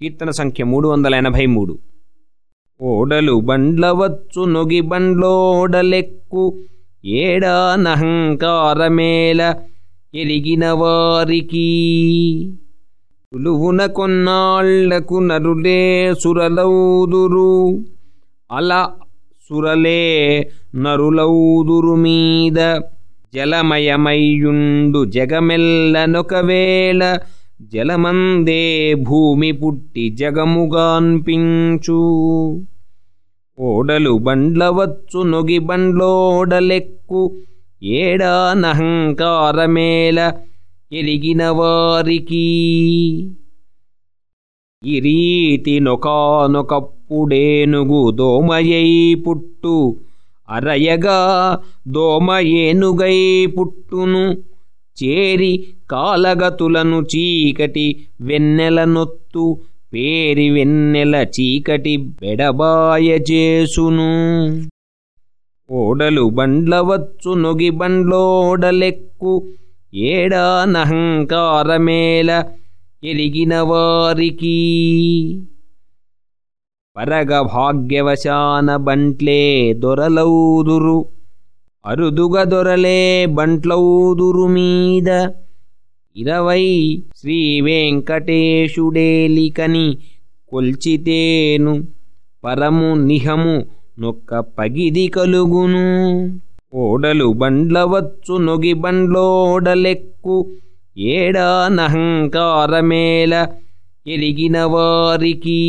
కీర్తన సంఖ్య మూడు వందల ఎనభై మూడు ఓడలు బండ్లవచ్చు నొగి బండ్లోడలెక్కు ఏడానహంకారమేల ఎరిగిన వారికి సులువున కొన్నాళ్ళకు నరులే సురలౌదురు అలా సురలే నరులౌదురు మీద జలమయమయ్యుండు జగమెల్లనొకవేళ జలమందే భూమి పుట్టి జగముగాన్పించు ఓడలు బండ్లవచ్చు నొగి బండ్లోడలెక్కు. ఏడానహంకారమేల ఎరిగిన వారికి. ఈ రీతి నొకానొకప్పుడేనుగు దోమయై పుట్టు. అరయగా దోమ ఏనుగై పుట్టును. చేరి కాలగతులను చీకటి వెన్నెల నొత్తు పేరి వెన్నెల చీకటి బెడబాయ చేసును. ఓడలు బండ్లవచ్చు నొగి బండ్లోడలెక్కు. ఏడానహంకారమేల ఎరిగిన వారికి. పరగ భాగ్యవశాన బంట్లే దొరలౌదురు. అరుదుగ దొరలే బంట్లౌదురు మీద ఇరవై శ్రీ వెంకటేశుడేలికని కొల్చితేను పరము నిహము నొక్క పగిది కలుగును. ఓడలు బండ్లవచ్చు నొగి బండ్లోడలెక్కు ఏడానహంకారమేల ఎరిగిన వారికి.